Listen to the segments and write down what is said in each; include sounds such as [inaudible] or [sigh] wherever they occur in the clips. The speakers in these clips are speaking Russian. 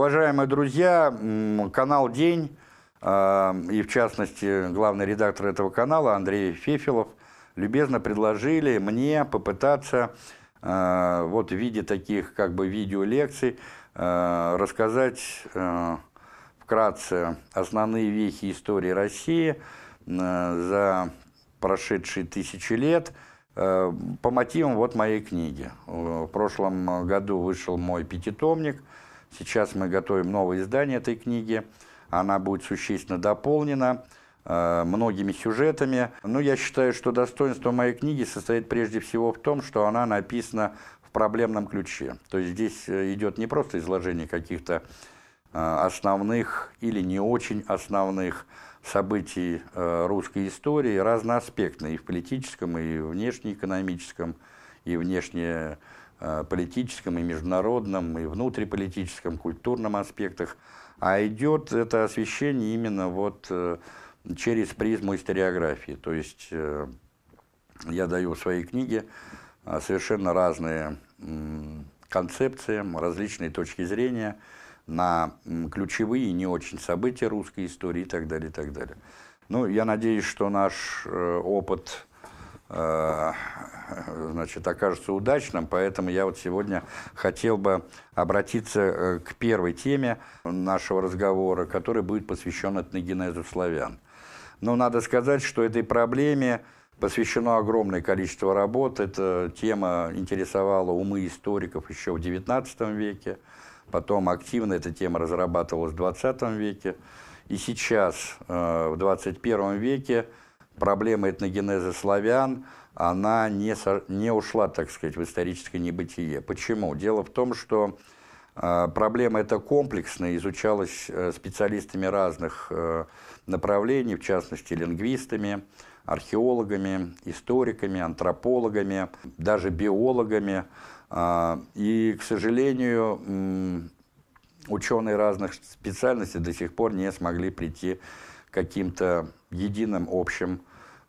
Уважаемые друзья, канал «День» а, и, в частности, главный редактор этого канала Андрей Фефилов любезно предложили мне попытаться а, вот в виде таких как бы видеолекций а, рассказать вкратце основные вехи истории России за прошедшие тысячи лет по мотивам вот моей книги. В прошлом году вышел мой пятитомник – Сейчас мы готовим новое издание этой книги. Она будет существенно дополнена э, многими сюжетами. Но я считаю, что достоинство моей книги состоит прежде всего в том, что она написана в проблемном ключе. То есть здесь э, идет не просто изложение каких-то э, основных или не очень основных событий русской истории, разноаспектно и в политическом, и внешнеэкономическом, и внешне политическом и международном, и внутриполитическом, культурном аспектах, а идет это освещение именно вот э, через призму историографии. То есть э, я даю в своей книге совершенно разные концепции, различные точки зрения на ключевые и не очень события русской истории и так далее, и так далее. Ну, я надеюсь, что наш опыт Э, [laughs] значит, окажется удачным, поэтому я вот сегодня хотел бы обратиться э, к первой теме нашего разговора, который будет посвящен этногенезу славян. Но надо сказать, что этой проблеме посвящено огромное количество работ. Эта тема интересовала умы историков еще в XIX веке, потом активно эта тема разрабатывалась в XX веке, и сейчас, э, в XXI веке, проблема этногенеза славян, она не, не ушла, так сказать, в историческое небытие. Почему? Дело в том, что э, проблема эта комплексная, изучалась э, специалистами разных э, направлений, в частности, лингвистами, археологами, историками, антропологами, даже биологами. Э, и, к сожалению, ученые разных специальностей до сих пор не смогли прийти каким-то единым общим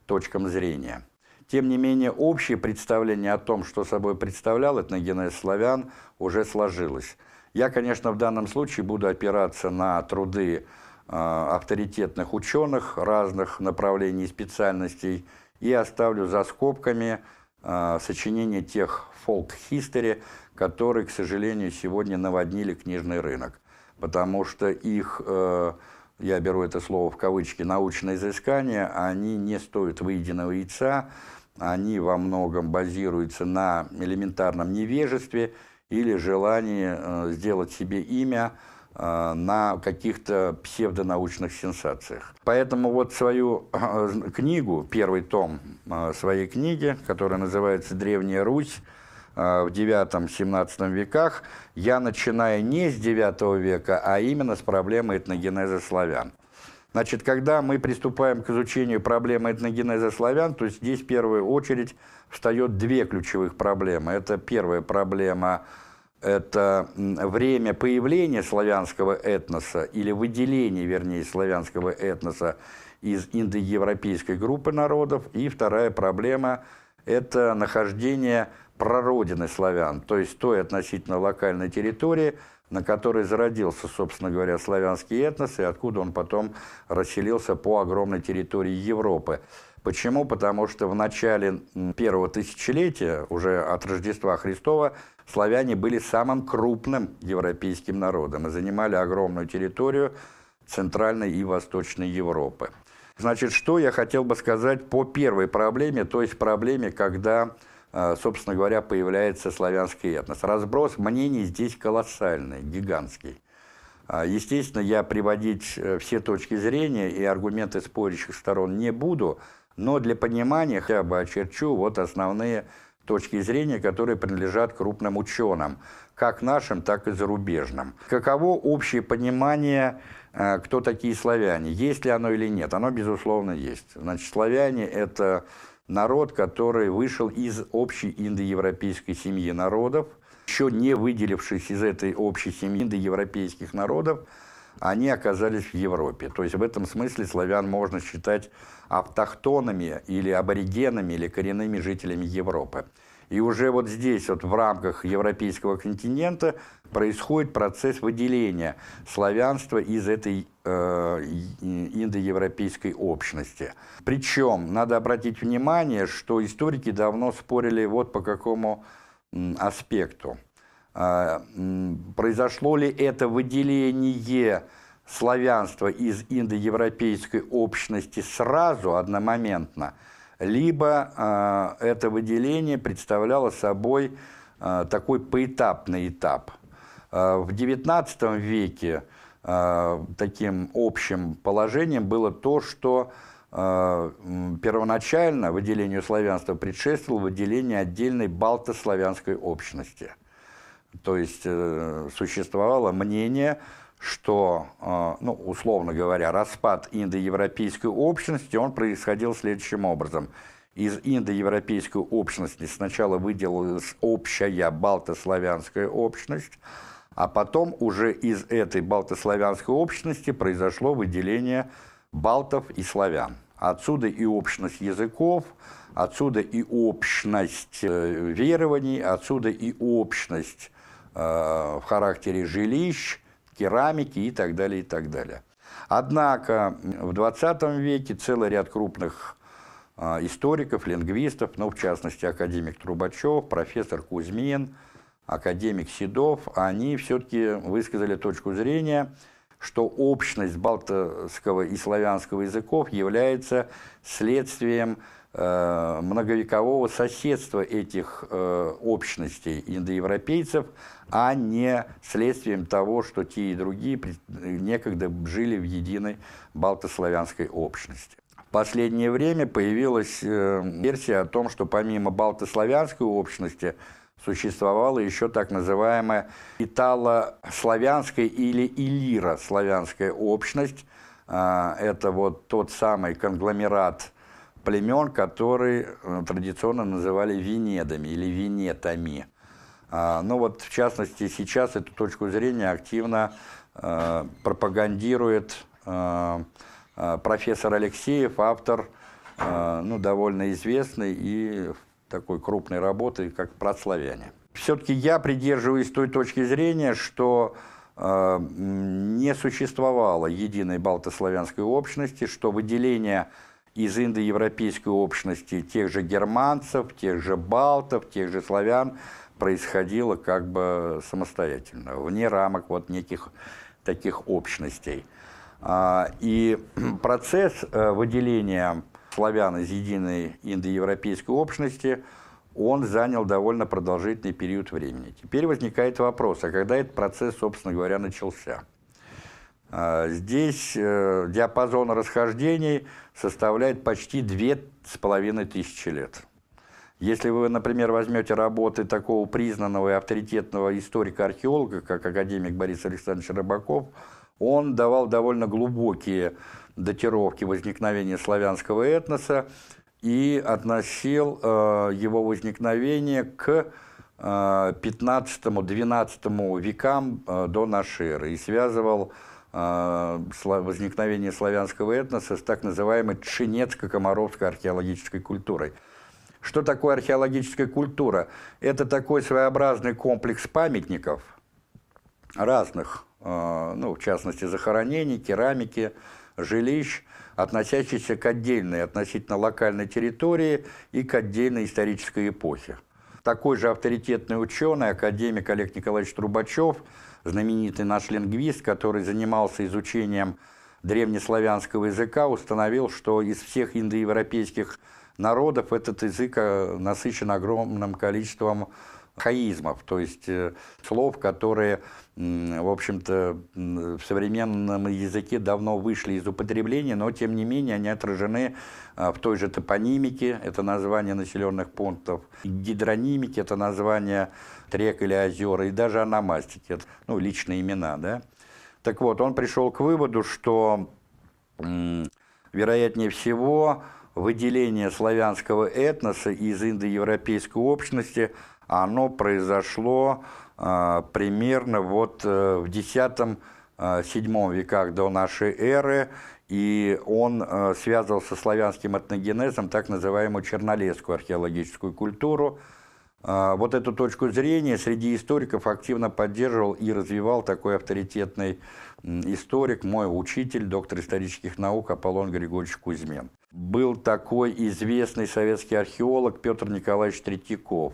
точкам зрения. Тем не менее, общее представление о том, что собой представлял этногенез славян, уже сложилось. Я, конечно, в данном случае буду опираться на труды э, авторитетных ученых разных направлений и специальностей и оставлю за скобками э, сочинения тех фолк-хистори, которые, к сожалению, сегодня наводнили книжный рынок, потому что их... Э, я беру это слово в кавычки, научные изыскания, они не стоят выеденного яйца, они во многом базируются на элементарном невежестве или желании э, сделать себе имя э, на каких-то псевдонаучных сенсациях. Поэтому вот свою э, книгу, первый том своей книги, которая называется «Древняя Русь», в IX-XVII веках, я начинаю не с IX века, а именно с проблемы этногенеза славян. Значит, когда мы приступаем к изучению проблемы этногенеза славян, то здесь в первую очередь встает две ключевых проблемы. Это первая проблема – это время появления славянского этноса или выделения, вернее, славянского этноса из индоевропейской группы народов. И вторая проблема – это нахождение прародины славян, то есть той относительно локальной территории, на которой зародился, собственно говоря, славянский этнос, и откуда он потом расселился по огромной территории Европы. Почему? Потому что в начале первого тысячелетия, уже от Рождества Христова, славяне были самым крупным европейским народом и занимали огромную территорию Центральной и Восточной Европы. Значит, что я хотел бы сказать по первой проблеме, то есть проблеме, когда собственно говоря, появляется славянский этнос. Разброс мнений здесь колоссальный, гигантский. А, естественно, я приводить э, все точки зрения и аргументы спорящих сторон не буду, но для понимания хотя бы очерчу вот основные точки зрения, которые принадлежат крупным ученым, как нашим, так и зарубежным. Каково общее понимание, э, кто такие славяне? Есть ли оно или нет? Оно, безусловно, есть. Значит, славяне – это народ, который вышел из общей индоевропейской семьи народов, еще не выделившись из этой общей семьи индоевропейских народов, они оказались в Европе. То есть в этом смысле славян можно считать автохтонами или аборигенами или коренными жителями Европы. И уже вот здесь, вот в рамках европейского континента, происходит процесс выделения славянства из этой э, индоевропейской общности. Причем надо обратить внимание, что историки давно спорили вот по какому аспекту. Э, произошло ли это выделение славянства из индоевропейской общности сразу, одномоментно – либо э, это выделение представляло собой э, такой поэтапный этап. Э, в XIX веке таким общим положением было то, что первоначально выделению славянства предшествовало выделение отдельной балтославянской общности. То есть э, существовало мнение, что, э, ну, условно говоря, распад индоевропейской общности, он происходил следующим образом. Из индоевропейской общности сначала выделилась общая балтославянская общность, а потом уже из этой балтославянской общности произошло выделение балтов и славян. Отсюда и общность языков, отсюда и общность э, верований, отсюда и общность э, в характере жилищ, керамики и так далее, и так далее. Однако в 20 веке целый ряд крупных а, историков, лингвистов, ну, в частности, академик Трубачев, профессор Кузьмин, академик Седов, они все-таки высказали точку зрения, что общность балтского и славянского языков является следствием многовекового соседства этих э, общностей индоевропейцев а не следствием того, что те и другие некогда жили в единой балтославянской общности. В последнее время появилась э, версия о том, что помимо балтославянской общности существовала еще так называемая итало-славянская или иллиро-славянская общность. А, это вот тот самый конгломерат племен, который э, традиционно называли венедами или венетами. А, ну вот, в частности, сейчас эту точку зрения активно э, пропагандирует э, профессор Алексеев, автор ну, довольно известной и такой крупной работы, как «Прославяне». Все-таки я придерживаюсь той точки зрения, что не существовало единой балтославянской общности, что выделение из индоевропейской общности тех же германцев, тех же балтов, тех же славян – происходило как бы самостоятельно, вне рамок вот неких таких общностей. А, и [clears throat] процесс э, выделения славян из единой индоевропейской общности, он занял довольно продолжительный период времени. Теперь возникает вопрос, а когда этот процесс, собственно говоря, начался? А, здесь э, диапазон расхождений составляет почти две с половиной тысячи лет. Если вы, например, возьмете работы такого признанного и авторитетного историка-археолога, как академик Борис Александрович Рыбаков, он давал довольно глубокие датировки возникновения славянского этноса и относил э, его возникновение к э, 15-12 векам э, до нашей эры и связывал возникновение славянского этноса с так называемой Тшинецко-Комаровской археологической культурой – что такое археологическая культура? Это такой своеобразный комплекс памятников разных, э, ну, в частности, захоронений, керамики, жилищ, относящихся к отдельной относительно локальной территории и к отдельной исторической эпохе. Такой же авторитетный ученый, академик Олег Николаевич Трубачев, знаменитый наш лингвист, который занимался изучением древнеславянского языка, установил, что из всех индоевропейских народов этот язык э, насыщен огромным количеством хаизмов, то есть э, слов, которые, в общем-то, в современном языке давно вышли из употребления, но, тем не менее, они отражены э, в той же топонимике, это название населенных пунктов, гидронимике, это название рек или озер, и даже аномастики, ну, личные имена, да. Так вот, он пришел к выводу, что, вероятнее всего, выделение славянского этноса из индоевропейской общности, оно произошло э, примерно вот э, в X-XI VII веках до нашей эры, и он связывал со славянским этногенезом так называемую чернолесскую археологическую культуру. Вот эту точку зрения среди историков активно поддерживал и развивал такой авторитетный историк, мой учитель, доктор исторических наук Аполлон Григорьевич Кузьмин. Был такой известный советский археолог Петр Николаевич Третьяков,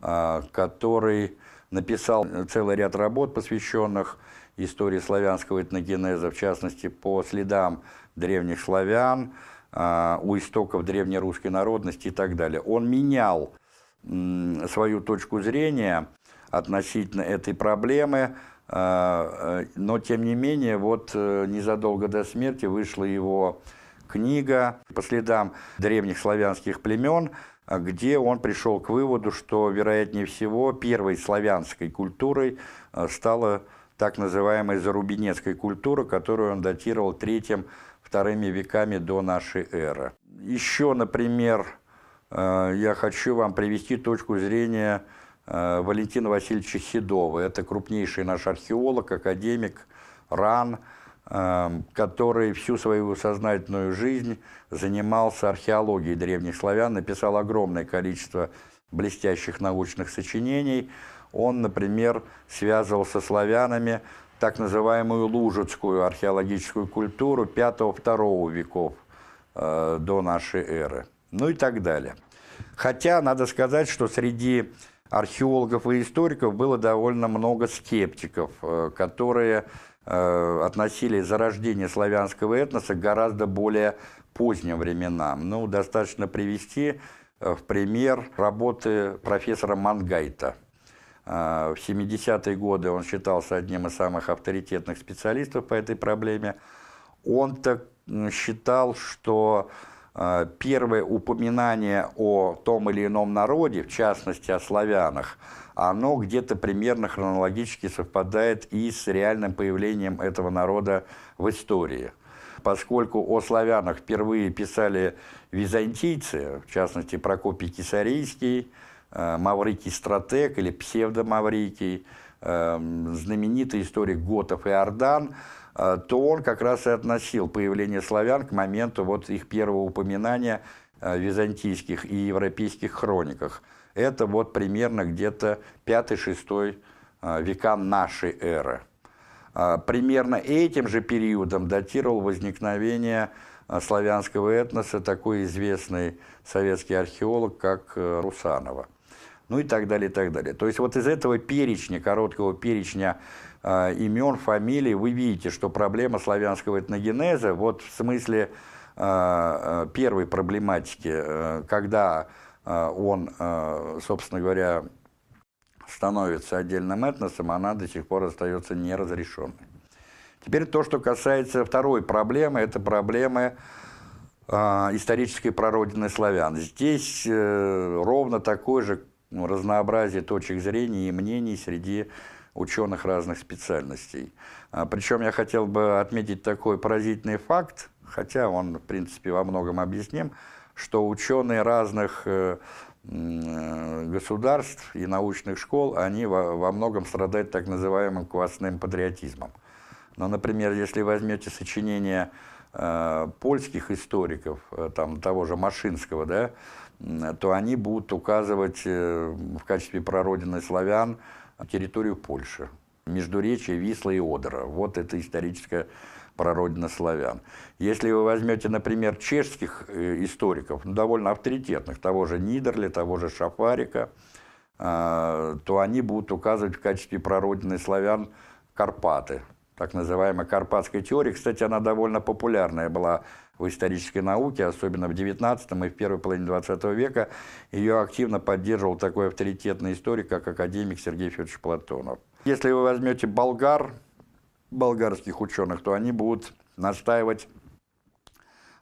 который написал целый ряд работ, посвященных истории славянского этногенеза, в частности, по следам древних славян, а, у истоков древнерусской народности и так далее. Он менял свою точку зрения относительно этой проблемы, а, э, но тем не менее, вот э, незадолго до смерти вышла его книга по следам древних славянских племен, где он пришел к выводу, что, вероятнее всего, первой славянской культурой а, стала так называемая зарубинецкая культура, которую он датировал третьим, вторыми веками до нашей эры. Еще, например, я хочу вам привести точку зрения Валентина Васильевича Седова. Это крупнейший наш археолог, академик, РАН, Эм, который всю свою сознательную жизнь занимался археологией древних славян, написал огромное количество блестящих научных сочинений. Он, например, связывал со славянами так называемую лужицкую археологическую культуру 5-2 веков э, до нашей эры, ну и так далее. Хотя, надо сказать, что среди археологов и историков было довольно много скептиков, э, которые Э, относили зарождение славянского этноса к гораздо более поздним временам. Ну, достаточно привести э, в пример работы профессора Мангайта. В 70-е годы он считался одним из самых авторитетных специалистов по этой проблеме. Он так считал, что первое упоминание о том или ином народе, в частности о славянах, оно где-то примерно хронологически совпадает и с реальным появлением этого народа в истории. Поскольку о славянах впервые писали византийцы, в частности Прокопий Кисарийский, э, Маврикий Стратег или псевдомаврикий, э, знаменитый историк Готов и Ордан, э, то он как раз и относил появление славян к моменту вот их первого упоминания в византийских и европейских хрониках – это вот примерно где-то 5-6 а, века нашей эры. А, примерно этим же периодом датировал возникновение а, славянского этноса такой известный советский археолог, как э, Русанова. Ну и так далее, и так далее. То есть вот из этого перечня, короткого перечня имен, фамилий, вы видите, что проблема славянского этногенеза, вот в смысле первой проблематики, э, когда а, он, а, собственно говоря, становится отдельным этносом, она до сих пор остается неразрешенной. Теперь то, что касается второй проблемы, это проблемы исторической прародины славян. Здесь э, ровно такое же ну, разнообразие точек зрения и мнений среди ученых разных специальностей. А, причем я хотел бы отметить такой поразительный факт, хотя он, в принципе, во многом объясним – что ученые разных э, э, государств и научных школ, они во, во многом страдают так называемым квасным патриотизмом. Но, например, если возьмете сочинения э, польских историков, там, того же Машинского, да, то они будут указывать в качестве прародины славян территорию Польши, Междуречие Висла и Одера. Вот это историческая прародина славян. Если вы возьмете, например, чешских э, историков, ну, довольно авторитетных, того же Нидерли, того же Шафарика, а, то они будут указывать в качестве прародины славян Карпаты, так называемая карпатская теория. Кстати, она довольно популярная была в исторической науке, особенно в XIX и в первой половине XX века. Ее активно поддерживал такой авторитетный историк, как академик Сергей Федорович Платонов. Если вы возьмете болгар, болгарских ученых, то они будут настаивать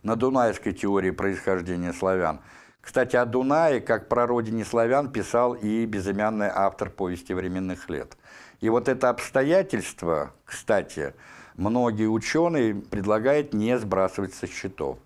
на дунайской теории происхождения славян. Кстати, о Дунае, как про родине славян, писал и безымянный автор повести временных лет. И вот это обстоятельство, кстати, многие ученые предлагают не сбрасывать со счетов.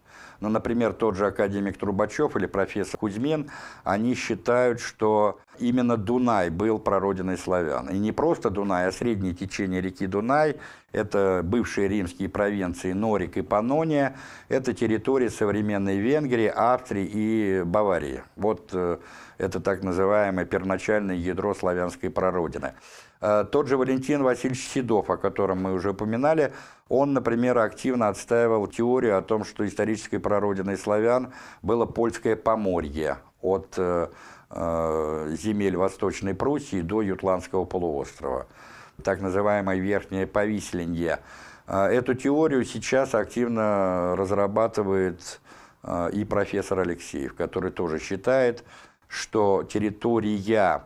Ну, например, тот же академик Трубачев или профессор Кузьмин, они считают, что именно Дунай был прародиной славян. И не просто Дунай, а среднее течение реки Дунай, это бывшие римские провинции Норик и Панония, это территории современной Венгрии, Австрии и Баварии. Вот э, это так называемое первоначальное ядро славянской прародины. Э, тот же Валентин Васильевич Седов, о котором мы уже упоминали, он, например, активно отстаивал теорию о том, что исторической прародиной славян было польское Поморье от э, э, земель Восточной Пруссии до Ютландского полуострова, так называемое Верхнее Повисленье. Эту теорию сейчас активно разрабатывает и профессор Алексеев, который тоже считает, что территория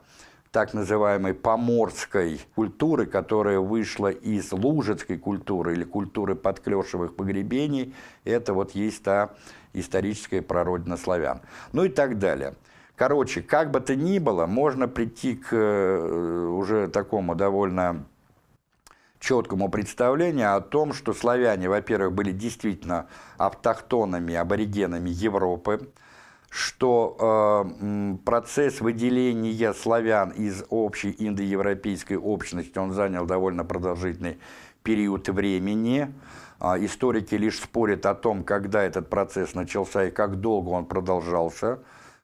так называемой поморской культуры, которая вышла из лужецкой культуры или культуры подклешевых погребений, это вот есть та историческая прародина славян. Ну и так далее. Короче, как бы то ни было, можно прийти к э, уже такому довольно четкому представлению о том, что славяне, во-первых, были действительно автохтонами, аборигенами Европы, что э, процесс выделения славян из общей индоевропейской общности, он занял довольно продолжительный период времени. Э, историки лишь спорят о том, когда этот процесс начался и как долго он продолжался.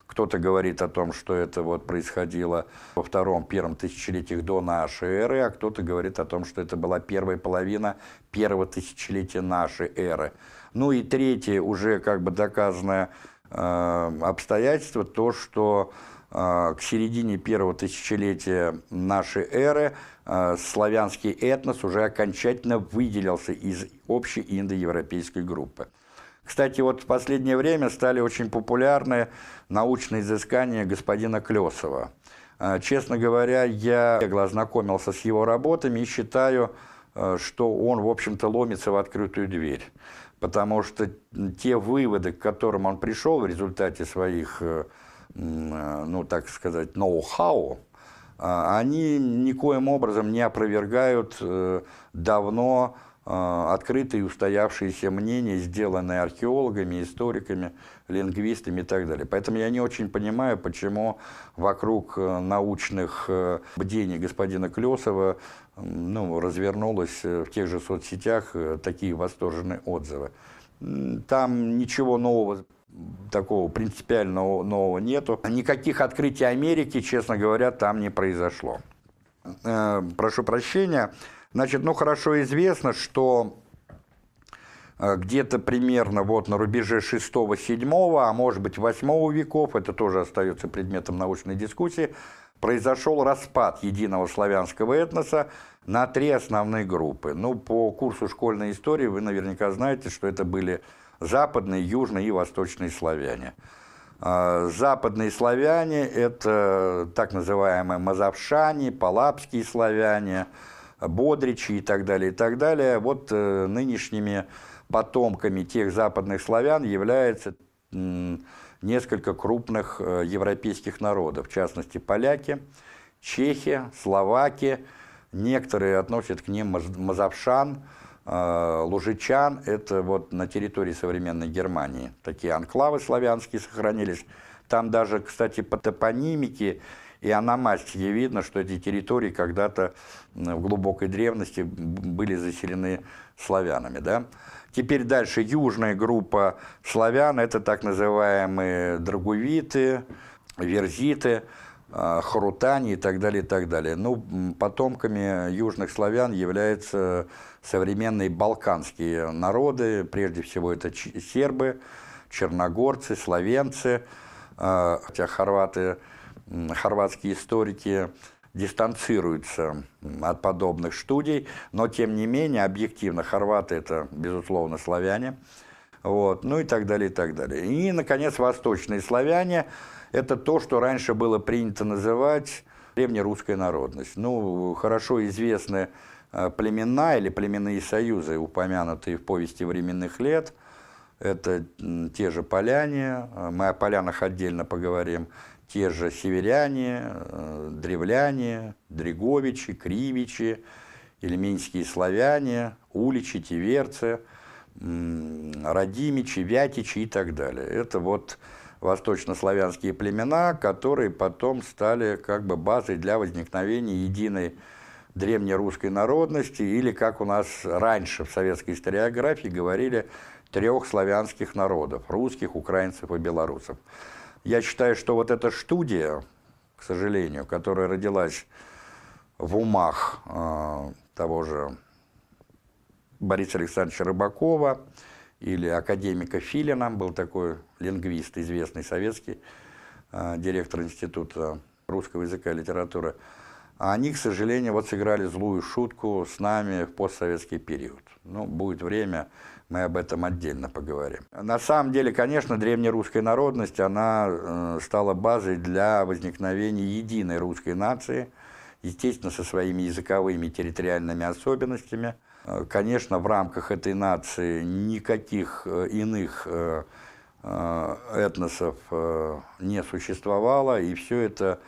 Кто-то говорит о том, что это вот происходило во втором-первом тысячелетиях до нашей эры, а кто-то говорит о том, что это была первая половина первого тысячелетия нашей эры. Ну и третье, уже как бы доказанное обстоятельство, то, что э, к середине первого тысячелетия нашей эры э, славянский этнос уже окончательно выделился из общей индоевропейской группы. Кстати, вот в последнее время стали очень популярны научные изыскания господина Клесова. Честно говоря, я ознакомился с его работами и считаю, что он, в общем-то, ломится в открытую дверь потому что те выводы, к которым он пришел в результате своих, э, э, ну, так сказать, ноу-хау, а, они никоим образом не опровергают э, давно открытые и устоявшиеся мнения, сделанные археологами, историками, лингвистами и так далее. Поэтому я не очень понимаю, почему вокруг научных бдений господина Клесова ну, развернулось э, в тех же соцсетях э, такие восторженные отзывы. Там ничего нового такого принципиального нового нету. Никаких открытий Америки, честно говоря, там не произошло. Э, прошу прощения. Значит, ну хорошо известно, что где-то примерно вот на рубеже 6-7, а может быть 8 веков, это тоже остается предметом научной дискуссии, произошел распад единого славянского этноса на три основные группы. Ну, по курсу школьной истории вы наверняка знаете, что это были западные, южные и восточные славяне. А, западные славяне – это так называемые мазовшане, палапские славяне, бодричи и так далее, и так далее. Вот э, нынешними потомками тех западных славян является несколько крупных э, европейских народов, в частности поляки, чехи, словаки, некоторые относят к ним мазовшан, э, лужичан, это вот на территории современной Германии. Такие анклавы славянские сохранились. Там даже, кстати, по топонимике и аномастике видно, что эти территории когда-то в глубокой древности были заселены славянами. Да? Теперь дальше южная группа славян, это так называемые драгувиты, верзиты, а, хрутани и так далее, и так далее. Ну, потомками южных славян являются современные балканские народы, прежде всего это сербы, черногорцы, словенцы, а, хотя хорваты, хорватские историки дистанцируются от подобных студий, но тем не менее, объективно, хорваты это, безусловно, славяне, вот, ну и так далее, и так далее. И, наконец, восточные славяне – это то, что раньше было принято называть древнерусская народность. Ну, хорошо известны э, племена или племенные союзы, упомянутые в повести временных лет. Это те же поляне, э, мы о полянах отдельно поговорим, те же северяне, э, древляне, дреговичи, кривичи, ильменские славяне, уличи, тиверцы, радимичи, вятичи и так далее. Это вот восточнославянские племена, которые потом стали как бы базой для возникновения единой древнерусской народности, или, как у нас раньше в советской историографии говорили, трех славянских народов – русских, украинцев и белорусов. Я считаю, что вот эта студия, к сожалению, которая родилась в умах э, того же Бориса Александровича Рыбакова или академика Филина, был такой лингвист, известный советский, э, директор Института русского языка и литературы, они, к сожалению, вот сыграли злую шутку с нами в постсоветский период. Ну, будет время, мы об этом отдельно поговорим. На самом деле, конечно, древнерусская народность, она э, стала базой для возникновения единой русской нации, естественно, со своими языковыми территориальными особенностями. Э, конечно, в рамках этой нации никаких э, иных этносов не существовало, и все это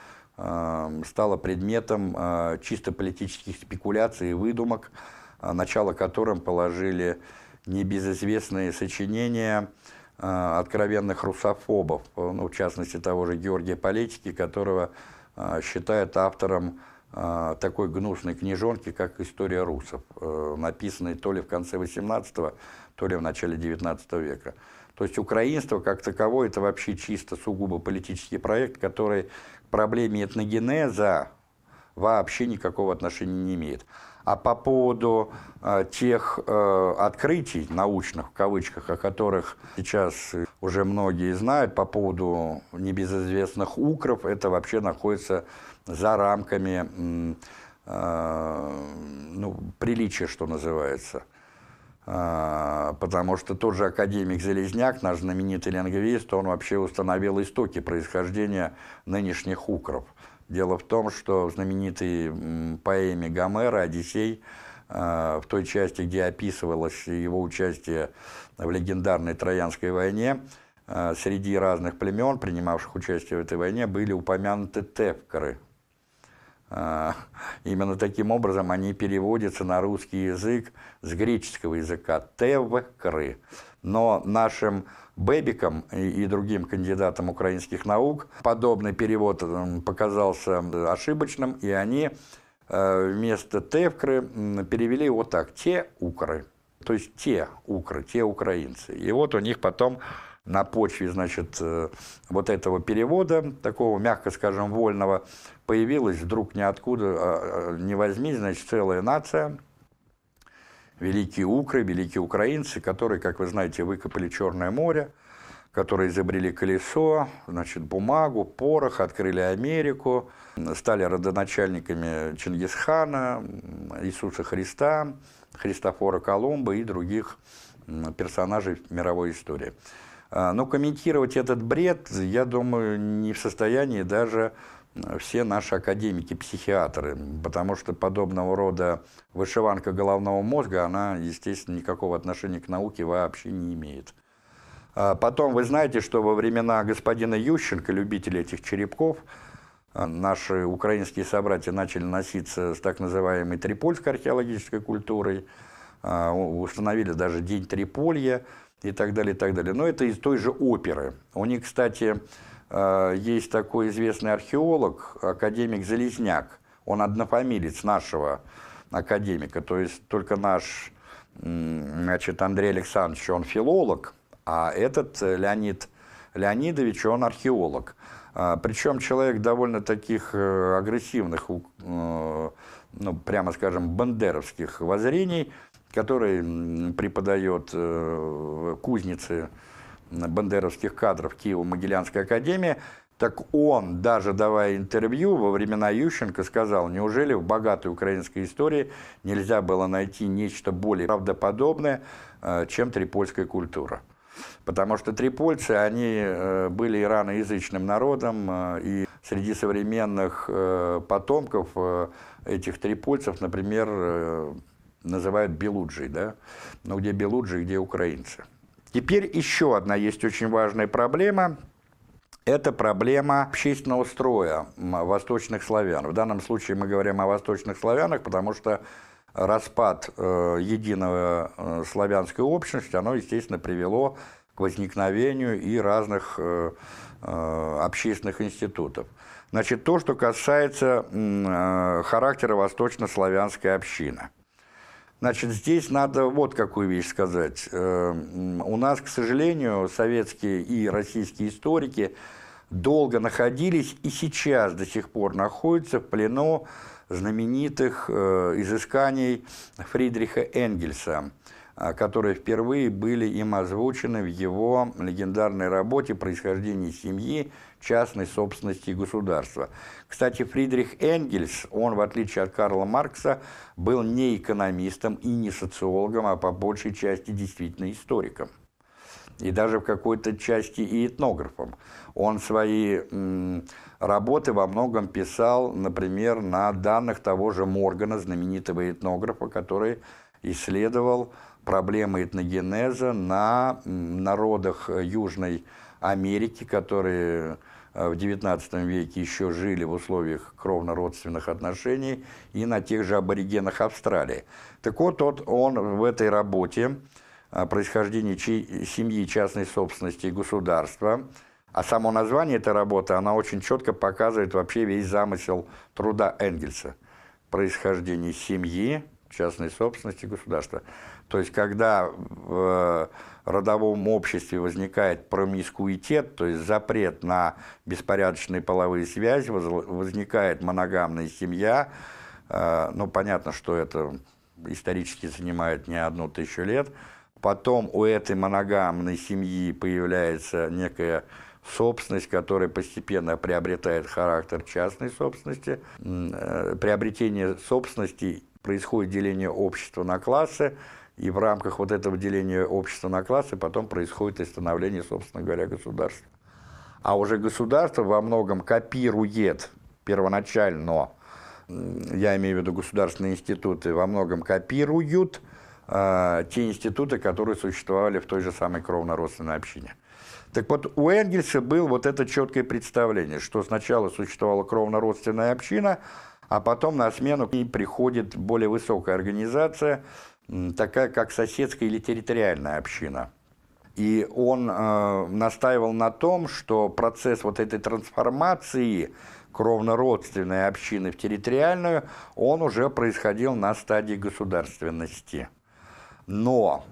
стало предметом чисто политических спекуляций и выдумок, начало которым положили небезызвестные сочинения э, откровенных русофобов, ну, в частности того же Георгия Политики, которого э, считают автором э, такой гнусной книжонки, как «История русов», написанной то ли в конце XVIII, то ли в начале XIX века. То есть украинство как таковое – это вообще чисто сугубо политический проект, который к проблеме этногенеза вообще никакого отношения не имеет. А по поводу э, тех э, открытий научных, в кавычках, о которых сейчас уже многие знают, по поводу небезызвестных укров, это вообще находится за рамками э, ну, приличия, что называется. Потому что тот же академик Залезняк, наш знаменитый лингвист, он вообще установил истоки происхождения нынешних укров. Дело в том, что в знаменитой поэме Гомера «Одиссей», э, в той части, где описывалось его участие в легендарной Троянской войне, э, среди разных племен, принимавших участие в этой войне, были упомянуты тевкары. Э, именно таким образом они переводятся на русский язык с греческого языка «тевкры». Но нашим Бэбиком и другим кандидатам украинских наук. Подобный перевод показался ошибочным, и они э, вместо «тевкры» перевели вот так «те укры», то есть «те укры», «те украинцы». И вот у них потом на почве, значит, э, вот этого перевода, такого, мягко скажем, вольного, появилась вдруг ниоткуда, а, а, не возьми, значит, целая нация – великие укры, великие украинцы, которые, как вы знаете, выкопали Черное море, которые изобрели колесо, значит, бумагу, порох, открыли Америку, стали родоначальниками Чингисхана, Иисуса Христа, Христофора Колумба и других персонажей мировой истории. А, но комментировать этот бред, я думаю, не в состоянии даже все наши академики-психиатры, потому что подобного рода вышиванка головного мозга, она, естественно, никакого отношения к науке вообще не имеет. А потом вы знаете, что во времена господина Ющенко, любителя этих черепков, наши украинские собратья начали носиться с так называемой трипольской археологической культурой, а, установили даже День Триполья и так далее, и так далее. Но это из той же оперы. У них, кстати, есть такой известный археолог, академик Залезняк. Он однофамилец нашего академика, то есть только наш значит, Андрей Александрович, он филолог, а этот э, Леонид Леонидович, он археолог. Э, Причем человек довольно таких агрессивных, ну, прямо скажем, бандеровских воззрений, который преподает кузнице бандеровских кадров Киево-Могилянской академии, так он, даже давая интервью во времена Ющенко, сказал, неужели в богатой украинской истории нельзя было найти нечто более правдоподобное, э, чем трипольская культура. Потому что трипольцы, они э, были ираноязычным народом, э, и среди современных потомков этих трипольцев, например, называют белуджи, да? Но где белуджи, где украинцы. Теперь еще одна есть очень важная проблема. Это проблема общественного строя восточных славян. В данном случае мы говорим о восточных славянах, потому что распад э, единого э, славянской общности, оно, естественно, привело к возникновению и разных э, э, общественных институтов. Значит, то, что касается э, характера восточнославянской общины. Значит, здесь надо вот какую вещь сказать. Э, у нас, к сожалению, советские и российские историки долго находились и сейчас до сих пор находятся в плену знаменитых э, изысканий Фридриха Энгельса, э, которые впервые были им озвучены в его легендарной работе «Происхождение семьи, частной собственности государства». Кстати, Фридрих Энгельс, он, в отличие от Карла Маркса, был не экономистом и не социологом, а по большей части действительно историком. И даже в какой-то части и этнографом. Он свои работы во многом писал, например, на данных того же Моргана, знаменитого этнографа, который исследовал проблемы этногенеза на народах Южной Америки, которые в XIX веке еще жили в условиях кровно-родственных отношений, и на тех же аборигенах Австралии. Так вот, он в этой работе о происхождении семьи, частной собственности и государства – а само название этой работы, она очень четко показывает вообще весь замысел труда Энгельса. Происхождение семьи, частной собственности, государства. То есть, когда в родовом обществе возникает промискуитет, то есть запрет на беспорядочные половые связи, возникает моногамная семья, э, ну, понятно, что это исторически занимает не одну тысячу лет, потом у этой моногамной семьи появляется некая собственность, которая постепенно приобретает характер частной собственности. Э, приобретение собственности происходит деление общества на классы, и в рамках вот этого деления общества на классы потом происходит и становление, собственно говоря, государства. А уже государство во многом копирует первоначально, я имею в виду государственные институты, во многом копируют э, те институты, которые существовали в той же самой кровно-родственной общине. Так вот, у Энгельса было вот это четкое представление, что сначала существовала кровно-родственная община, а потом на смену ней приходит более высокая организация, такая как соседская или территориальная община. И он э, настаивал на том, что процесс вот этой трансформации кровно-родственной общины в территориальную, он уже происходил на стадии государственности. Но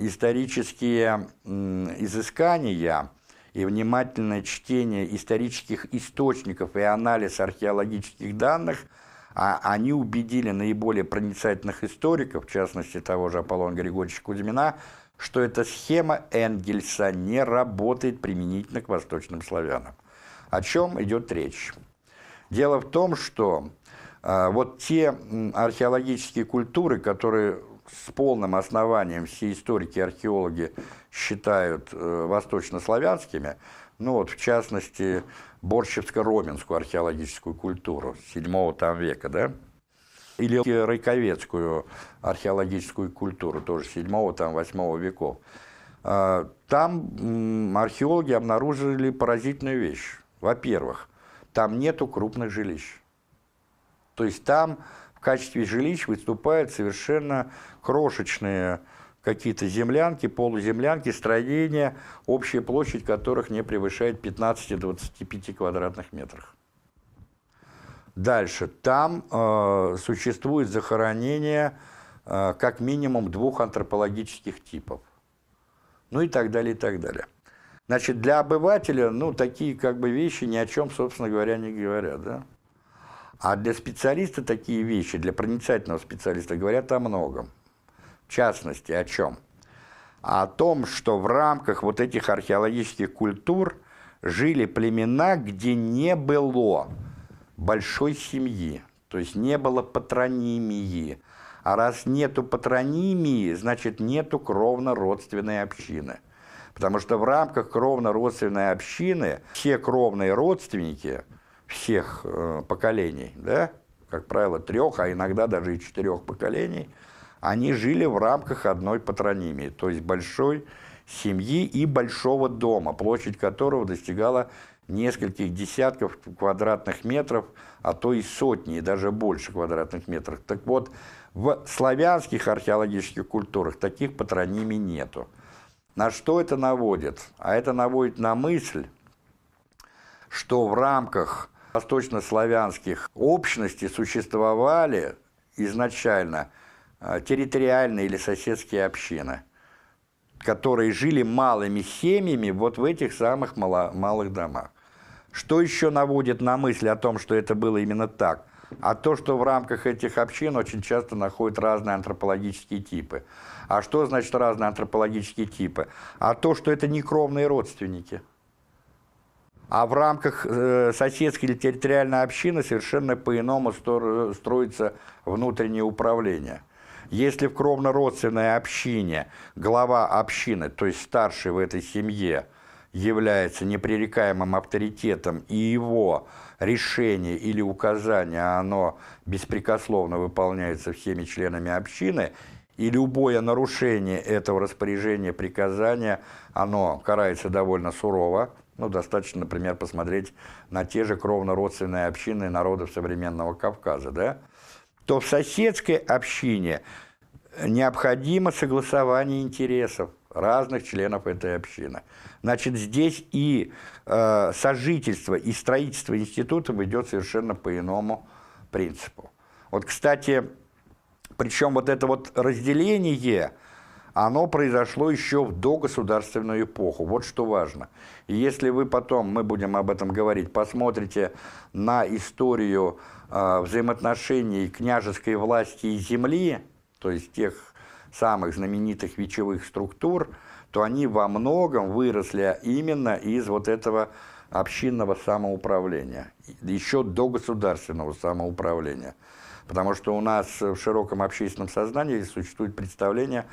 исторические изыскания и внимательное чтение исторических источников и анализ археологических данных, а они убедили наиболее проницательных историков, в частности того же Аполлона Григорьевича Кузьмина, что эта схема Энгельса не работает применительно к восточным славянам. О чем идет речь? Дело в том, что э, вот те археологические культуры, которые с полным основанием все историки и археологи считают э, восточнославянскими, ну вот в частности Борщевско-Роменскую археологическую культуру 7 там века, да, или Райковецкую археологическую культуру, тоже 7 там 8 веков. А, там археологи обнаружили поразительную вещь. Во-первых, там нету крупных жилищ. То есть там в качестве жилищ выступают совершенно крошечные какие-то землянки, полуземлянки, строения, общая площадь которых не превышает 15-25 квадратных метров. Дальше. Там э, существует захоронение э, как минимум двух антропологических типов. Ну и так далее, и так далее. Значит, для обывателя, ну, такие как бы вещи ни о чем, собственно говоря, не говорят, да? А для специалиста такие вещи, для проницательного специалиста, говорят о многом. В частности, о чем? О том, что в рамках вот этих археологических культур жили племена, где не было большой семьи, то есть не было патронимии. А раз нету патронимии, значит нету кровно-родственной общины. Потому что в рамках кровно-родственной общины все кровные родственники – всех э, поколений, да, как правило, трех, а иногда даже и четырех поколений, они жили в рамках одной патронимии, то есть большой семьи и большого дома, площадь которого достигала нескольких десятков квадратных метров, а то и сотни, и даже больше квадратных метров. Так вот, в славянских археологических культурах таких патронимий нету. На что это наводит? А это наводит на мысль, что в рамках восточнославянских общностей существовали изначально территориальные или соседские общины, которые жили малыми семьями вот в этих самых мало, малых домах. Что еще наводит на мысль о том, что это было именно так? А то, что в рамках этих общин очень часто находят разные антропологические типы. А что значит разные антропологические типы? А то, что это не кровные родственники. А в рамках э, соседской или территориальной общины совершенно по-иному строится внутреннее управление. Если в кровно-родственной общине глава общины, то есть старший в этой семье, является непререкаемым авторитетом, и его решение или указание, оно беспрекословно выполняется всеми членами общины, и любое нарушение этого распоряжения, приказания, оно карается довольно сурово, ну, достаточно, например, посмотреть на те же кровно-родственные общины народов современного Кавказа, да, то в соседской общине необходимо согласование интересов разных членов этой общины. Значит, здесь и э, сожительство, и строительство институтов идет совершенно по иному принципу. Вот, кстати, причем вот это вот разделение, оно произошло еще в догосударственную эпоху. Вот что важно. И если вы потом, мы будем об этом говорить, посмотрите на историю взаимоотношений княжеской власти и земли, то есть тех самых знаменитых вечевых структур, то они во многом выросли именно из вот этого общинного самоуправления, еще до государственного самоуправления. Потому что у нас в широком общественном сознании существует представление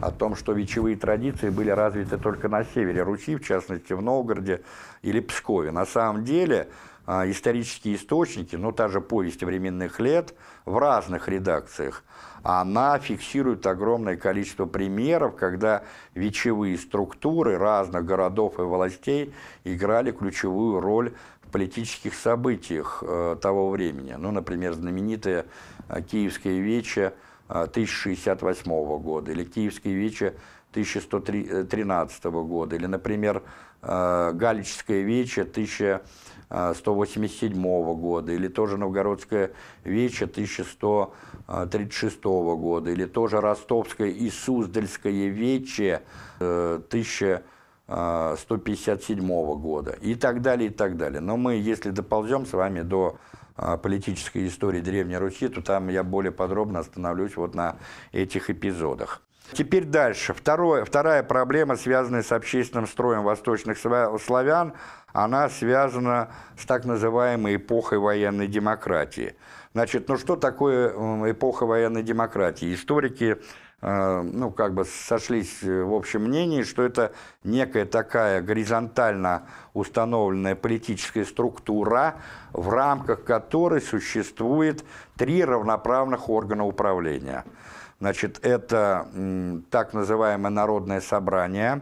о том, что вечевые традиции были развиты только на севере Руси, в частности в Новгороде или Пскове. На самом деле а, а, исторические источники, ну, та же «Повесть временных лет» в разных редакциях, она фиксирует огромное количество примеров, когда вечевые структуры разных городов и властей играли ключевую роль в политических событиях э, того времени. Ну, например, знаменитая «Киевская веча» 1068 года или «Киевская веча» 1113 года, или, например, э, «Галическая веча» 1000 187 года, или тоже Новгородская Веча 1136 года, или тоже Ростовская и Суздальская Вече э, 1157 года, и так далее, и так далее. Но мы, если доползем с вами до а, политической истории Древней Руси, то там я более подробно остановлюсь вот на этих эпизодах. Теперь дальше. Второе, вторая проблема, связанная с общественным строем восточных славян, она связана с так называемой эпохой военной демократии. Значит, ну что такое эпоха военной демократии? Историки э, ну, как бы сошлись в общем мнении, что это некая такая горизонтально установленная политическая структура, в рамках которой существует три равноправных органа управления – Значит, это так называемое народное собрание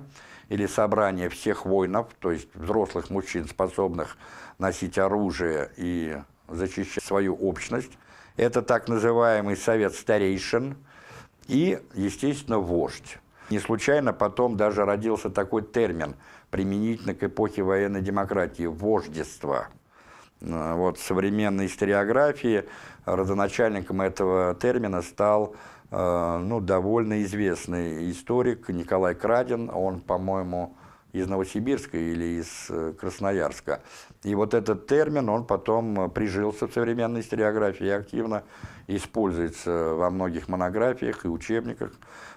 или собрание всех воинов, то есть взрослых мужчин, способных носить оружие и защищать свою общность. Это так называемый совет старейшин и, естественно, вождь. Не случайно потом даже родился такой термин, применительно к эпохе военной демократии – вождество. Вот в современной историографии родоначальником этого термина стал Э, ну, довольно известный историк Николай Крадин, он, по-моему, из Новосибирска или из э, Красноярска. И вот этот термин, он потом прижился в современной историографии активно используется во многих монографиях и учебниках,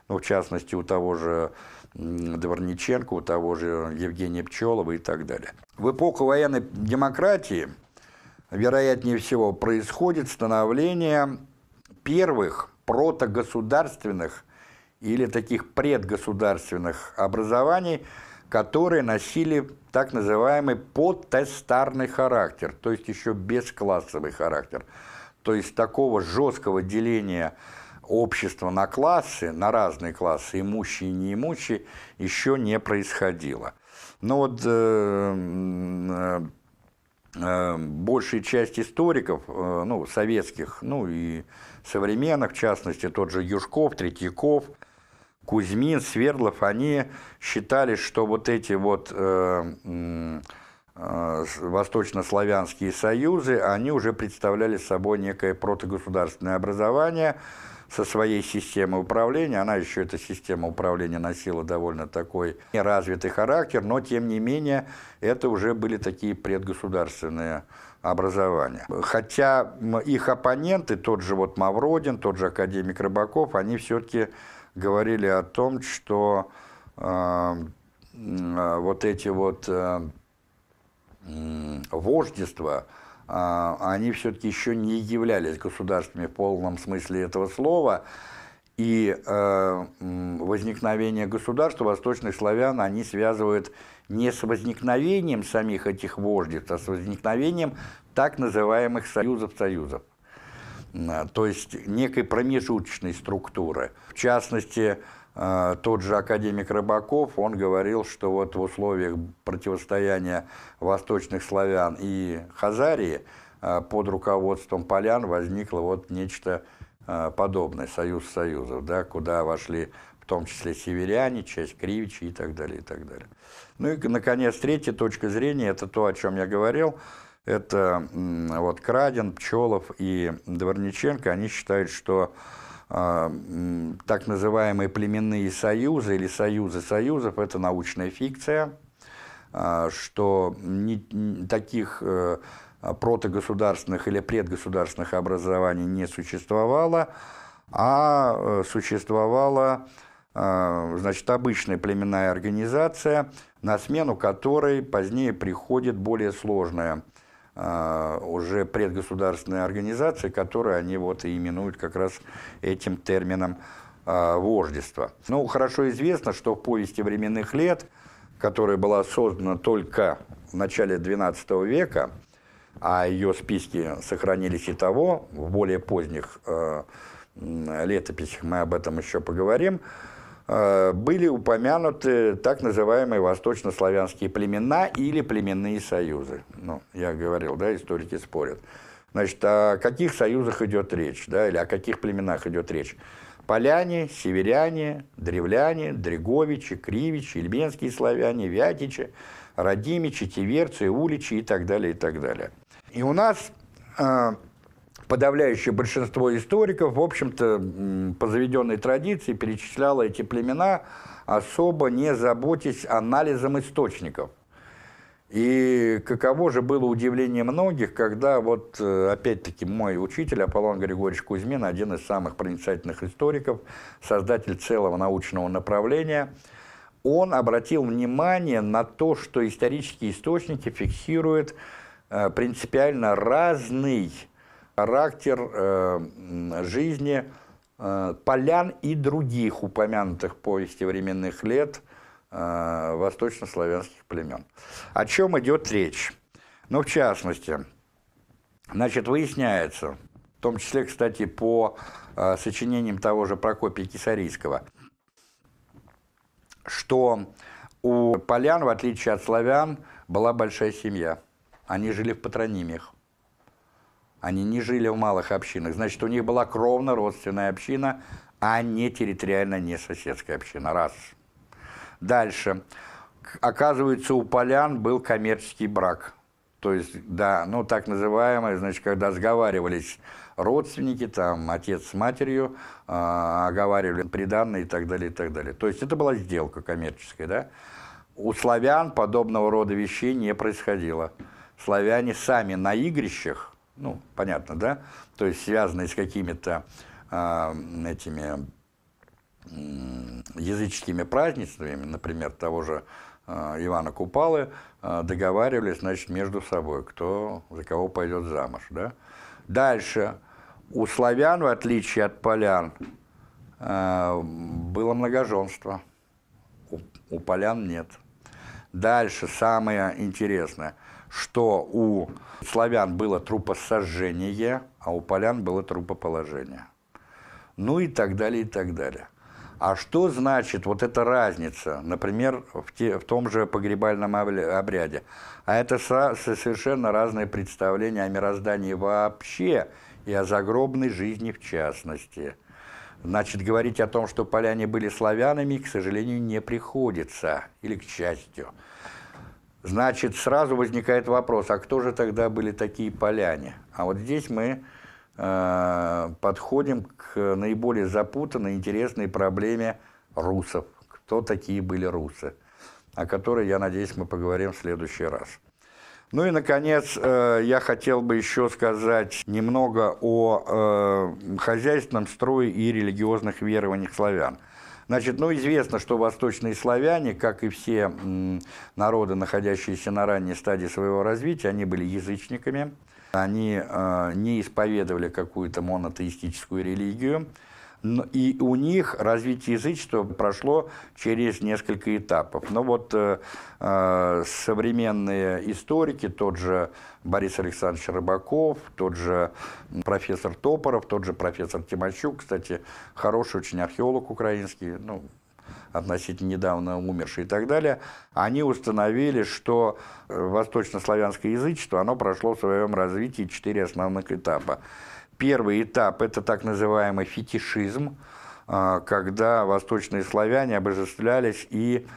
ну, в частности, у того же Дворниченко, у того же Евгения Пчелова и так далее. В эпоху военной демократии, вероятнее всего, происходит становление первых протогосударственных или таких предгосударственных образований, которые носили так называемый подтестарный характер, то есть еще бесклассовый характер. То есть такого жесткого деления общества на классы, на разные классы, имущие и неимущие, еще не происходило. Но вот э, э, большая часть историков, э, ну, советских, ну и современных, в частности, тот же Юшков, Третьяков, Кузьмин, Свердлов, они считали, что вот эти вот э, э, восточнославянские союзы, они уже представляли собой некое протогосударственное образование со своей системой управления. Она еще, эта система управления носила довольно такой неразвитый характер, но тем не менее это уже были такие предгосударственные образования. Хотя их оппоненты, тот же вот Мавродин, тот же академик Рыбаков, они все-таки говорили о том, что э, э, вот эти вот э, вождества, они все-таки еще не являлись государствами в полном смысле этого слова, и э, возникновение государства восточных славян они связывают не с возникновением самих этих вождеств, а с возникновением так называемых союзов-союзов то есть некой промежуточной структуры. В частности, тот же академик Рыбаков, он говорил, что вот в условиях противостояния восточных славян и Хазарии э, под руководством полян возникло вот нечто э, подобное, союз союзов, да, куда вошли в том числе северяне, часть кривичи и так далее, и так далее. Ну и, наконец, третья точка зрения, это то, о чем я говорил – это вот Крадин, Пчелов и Дворниченко, они считают, что так называемые племенные союзы или союзы союзов – это научная фикция, э, что не, таких э, протогосударственных или предгосударственных образований не существовало, а э, существовала э, значит, обычная племенная организация, на смену которой позднее приходит более сложная а, уже предгосударственные организации, которые они вот и именуют как раз этим термином а, вождества. Ну, хорошо известно, что в повести временных лет, которая была создана только в начале XII века, а ее списки сохранились и того, в более поздних э, летописях мы об этом еще поговорим, были упомянуты так называемые восточнославянские племена или племенные союзы. Ну, я говорил, да, историки спорят. Значит, о каких союзах идет речь, да, или о каких племенах идет речь? Поляне, северяне, древляне, дреговичи, кривичи, ильменские славяне, вятичи, родимичи, тиверцы, уличи и так далее, и так далее. И у нас э, подавляющее большинство историков, в общем-то, по заведенной традиции перечисляло эти племена, особо не заботясь анализом источников. И каково же было удивление многих, когда вот, э, опять-таки, мой учитель Аполлон Григорьевич Кузьмин, один из самых проницательных историков, создатель целого научного направления, он обратил внимание на то, что исторические источники фиксируют э, принципиально разный характер э, жизни э, полян и других упомянутых повести временных лет э, восточнославянских племен. О чем идет речь? Ну, в частности, значит, выясняется, в том числе, кстати, по сочинениям того же Прокопия Кисарийского, что у полян, в отличие от славян, была большая семья. Они жили в патронимиях. Они не жили в малых общинах. Значит, у них была кровно-родственная община, а не территориально не соседская община. Раз. Дальше. Оказывается, у полян был коммерческий брак. То есть, да, ну, так называемый, значит, когда сговаривались родственники, там, отец с матерью, э, оговаривали приданные и так далее, и так далее. То есть, это была сделка коммерческая, да. У славян подобного рода вещей не происходило. Славяне сами на игрищах ну, понятно, да? То есть связанные с какими-то э, этими э, языческими празднествами, например, того же э, Ивана Купалы, э, договаривались, значит, между собой, кто за кого пойдет замуж, да? Дальше. У славян, в отличие от полян, э, было многоженство. У, у полян нет. Дальше самое интересное – что у славян было трупосожжение, а у полян было трупоположение. Ну и так далее, и так далее. А что значит вот эта разница, например, в, те, в том же погребальном обряде? А это совершенно разные представления о мироздании вообще и о загробной жизни в частности. Значит, говорить о том, что поляне были славянами, к сожалению, не приходится, или к счастью. Значит, сразу возникает вопрос, а кто же тогда были такие поляне? А вот здесь мы э, подходим к наиболее запутанной, интересной проблеме русов. Кто такие были русы? О которой, я надеюсь, мы поговорим в следующий раз. Ну и, наконец, э, я хотел бы еще сказать немного о э, хозяйственном строе и религиозных верованиях славян. Значит, ну известно, что восточные славяне, как и все народы, находящиеся на ранней стадии своего развития, они были язычниками, они э, не исповедовали какую-то монотеистическую религию, и у них развитие язычества прошло через несколько этапов. Но вот э, э, современные историки, тот же Борис Александрович Рыбаков, тот же профессор Топоров, тот же профессор Тимощук, кстати, хороший очень археолог украинский, ну, относительно недавно умерший и так далее, они установили, что э, восточнославянское язычество, оно прошло в своем развитии четыре основных этапа. Первый этап – это так называемый фетишизм, а, когда восточные славяне обожествлялись и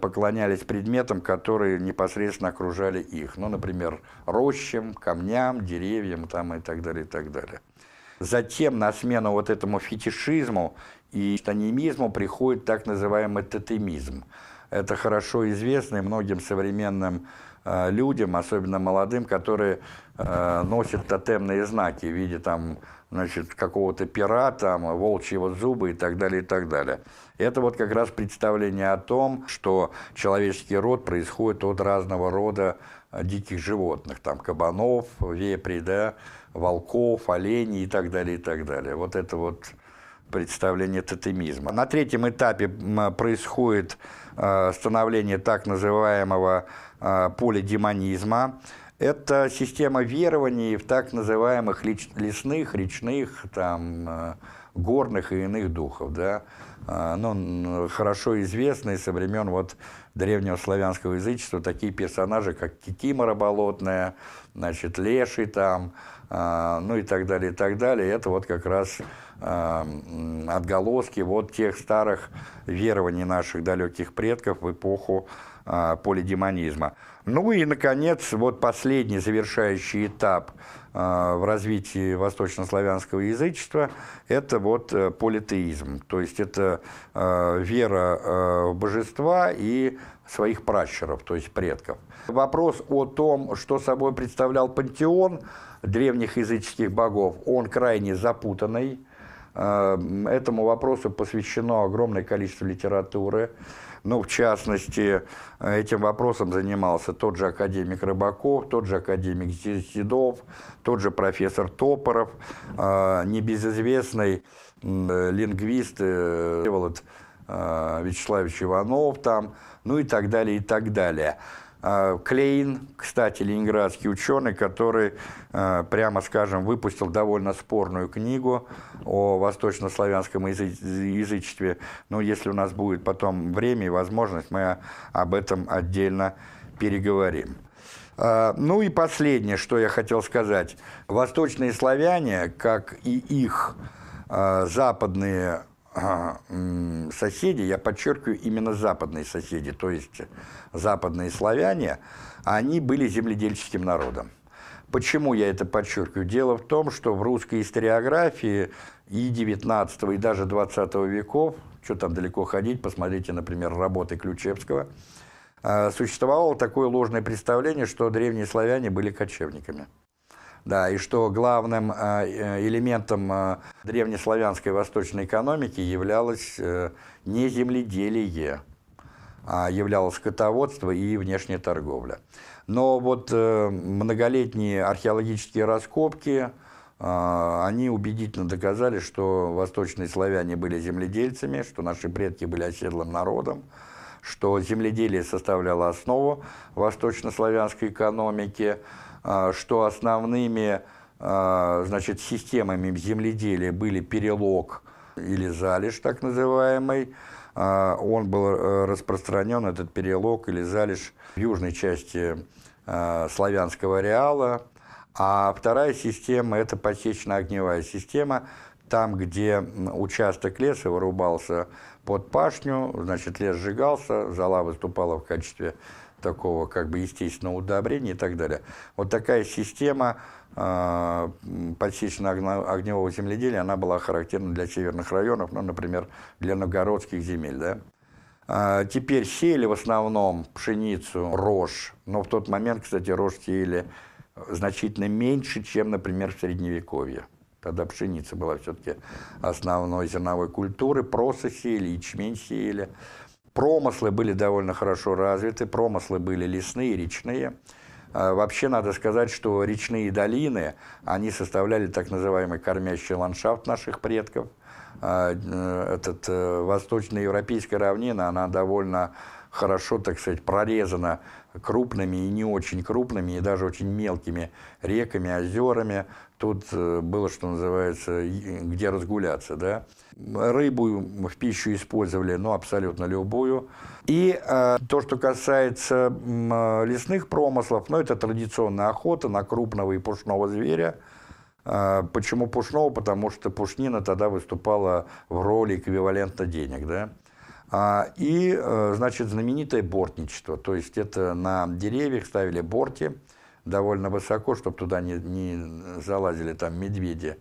поклонялись предметам, которые непосредственно окружали их. Ну, например, рощам, камням, деревьям там, и так далее, и так далее. Затем на смену вот этому фетишизму и анимизму приходит так называемый тотемизм. Это хорошо известный многим современным людям, особенно молодым, которые э, носят тотемные знаки в виде там, значит, какого-то пера, там, волчьего зуба и так далее, и так далее. Это вот как раз представление о том, что человеческий род происходит от разного рода э, диких животных, там, кабанов, вепри, да, волков, оленей и так далее, и так далее. Вот это вот представление тотемизма. На третьем этапе происходит становление так называемого а, поле демонизма. Это система верований в так называемых лесных, речных, там, а, горных и иных духов. Да? Ну, хорошо известные со времен вот древнего славянского язычества такие персонажи, как Кикимора болотная, значит, Леший там, ну и так далее, и так далее. Это вот как раз отголоски вот тех старых верований наших далеких предков в эпоху а, полидемонизма. Ну и, наконец, вот последний завершающий этап а, в развитии восточнославянского язычества – это вот э, политеизм, то есть это а, вера в божества и своих пращуров, то есть предков. Вопрос о том, что собой представлял пантеон древних языческих богов, он крайне запутанный. Этому вопросу посвящено огромное количество литературы. Ну, в частности, этим вопросом занимался тот же академик Рыбаков, тот же академик Седов, тот же профессор Топоров, а, небезызвестный лингвист э, Всеволод а, Вячеславович Иванов там, ну и так далее, и так далее. А, Клейн, кстати, ленинградский ученый, который, а, прямо скажем, выпустил довольно спорную книгу о восточнославянском язычестве. Но если у нас будет потом время и возможность, мы об этом отдельно переговорим. А, ну и последнее, что я хотел сказать. Восточные славяне, как и их западные соседи, я подчеркиваю, именно западные соседи, то есть западные славяне, они были земледельческим народом. Почему я это подчеркиваю? Дело в том, что в русской историографии и 19 и даже 20 веков, что там далеко ходить, посмотрите, например, работы Ключевского, а, существовало такое ложное представление, что древние славяне были кочевниками. Да, и что главным а, э, элементом а, древнеславянской восточной экономики являлось э, не земледелие, а являлось скотоводство и внешняя торговля. Но вот э, многолетние археологические раскопки, они убедительно доказали, что восточные славяне были земледельцами, что наши предки были оседлым народом, что земледелие составляло основу восточнославянской экономики, а, что основными а, значит, системами земледелия были перелог или залеж, так называемый. А, он был э, распространен, этот перелог или залеж, в южной части славянского ареала. А вторая система – это подсечно-огневая система, там, где участок леса вырубался под пашню, значит, лес сжигался, зола выступала в качестве такого как бы естественного удобрения и так далее. Вот такая система э, подсечно-огневого земледелия, она была характерна для северных районов, ну, например, для новгородских земель, да. А, теперь сеяли в основном пшеницу, рожь, но в тот момент, кстати, рожь сеяли значительно меньше, чем, например, в Средневековье. Тогда пшеница была все-таки основной зерновой культуры, просы сеяли, ячмень сеяли. Промыслы были довольно хорошо развиты, промыслы были лесные, речные. А, вообще надо сказать, что речные долины, они составляли так называемый кормящий ландшафт наших предков. А, э, этот э, восточноевропейская равнина, она довольно хорошо, так сказать, прорезана крупными и не очень крупными, и даже очень мелкими реками, озерами. Тут э, было, что называется, где разгуляться, да. Рыбу в пищу использовали, ну, абсолютно любую. И э, то, что касается э, лесных промыслов, ну, это традиционная охота на крупного и пушного зверя. Э, почему пушного? Потому что пушнина тогда выступала в роли эквивалента денег, да. А, и, э, значит, знаменитое бортничество, то есть это на деревьях ставили борти довольно высоко, чтобы туда не, не залазили там медведи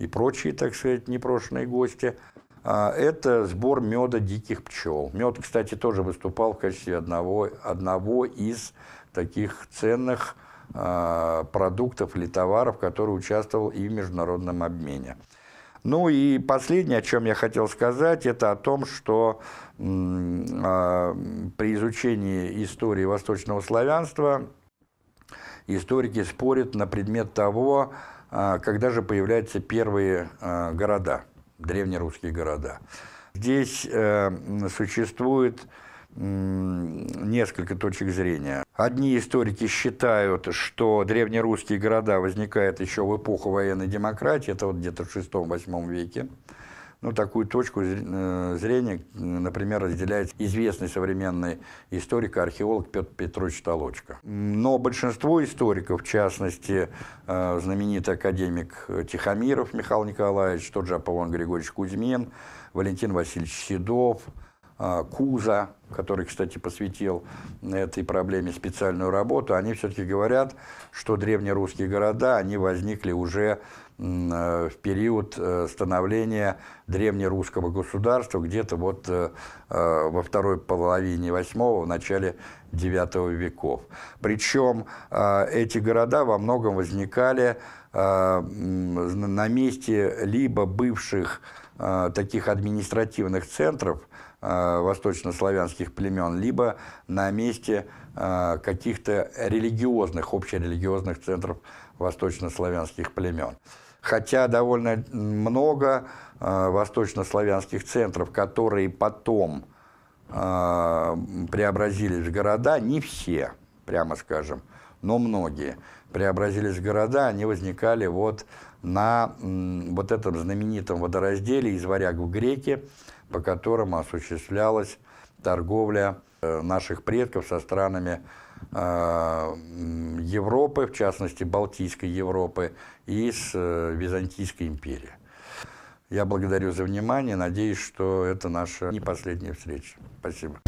и прочие, так сказать, непрошенные гости. А, это сбор меда диких пчел. Мед, кстати, тоже выступал в качестве одного, одного из таких ценных а, продуктов или товаров, который участвовал и в международном обмене. Ну и последнее, о чем я хотел сказать, это о том, что при изучении истории восточного славянства историки спорят на предмет того, а, когда же появляются первые а, города, древнерусские города. Здесь э, существует несколько точек зрения. Одни историки считают, что древнерусские города возникают еще в эпоху военной демократии, это вот где-то в VI-VIII веке. Ну, такую точку э, зрения, например, разделяет известный современный историк археолог Петр Петрович Толочко. Но большинство историков, в частности, э, знаменитый академик Тихомиров Михаил Николаевич, тот же Аполлон Григорьевич Кузьмин, Валентин Васильевич Седов, Куза, который, кстати, посвятил этой проблеме специальную работу, они все-таки говорят, что древнерусские города, они возникли уже Э, в период э, становления древнерусского государства, где-то вот э, во второй половине восьмого, в начале девятого веков. Причем эти города во многом возникали на месте либо бывших таких административных центров восточнославянских племен, либо на месте каких-то религиозных, общерелигиозных центров восточнославянских племен. Хотя довольно много э, восточнославянских центров, которые потом э, преобразились в города, не все, прямо скажем, но многие преобразились в города, они возникали вот на вот этом знаменитом водоразделе из варяг в греки, по которому осуществлялась торговля э, наших предков со странами Э, Европы, в частности Балтийской Европы и с э, Византийской империей. Я благодарю за внимание, надеюсь, что это наша не последняя встреча. Спасибо.